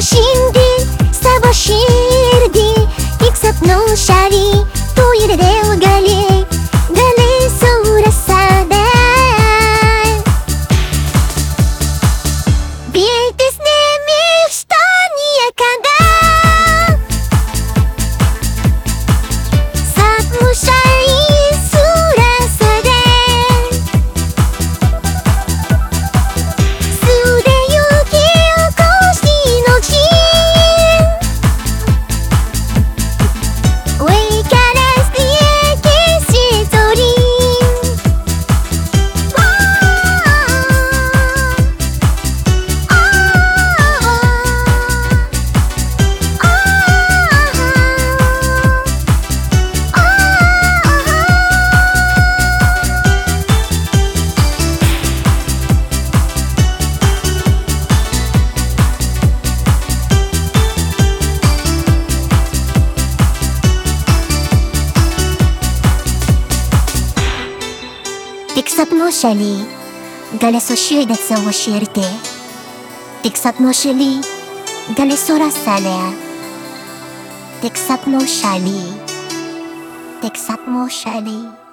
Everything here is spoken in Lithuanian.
Nesušindyt savo širdį Tik sapnų šalį tu ir vėl sapnų šaly gali sušildyti savo širdį. Tik sapnų šaly gali surast save. Tik sapnų šaly. Tik sapnų šaly.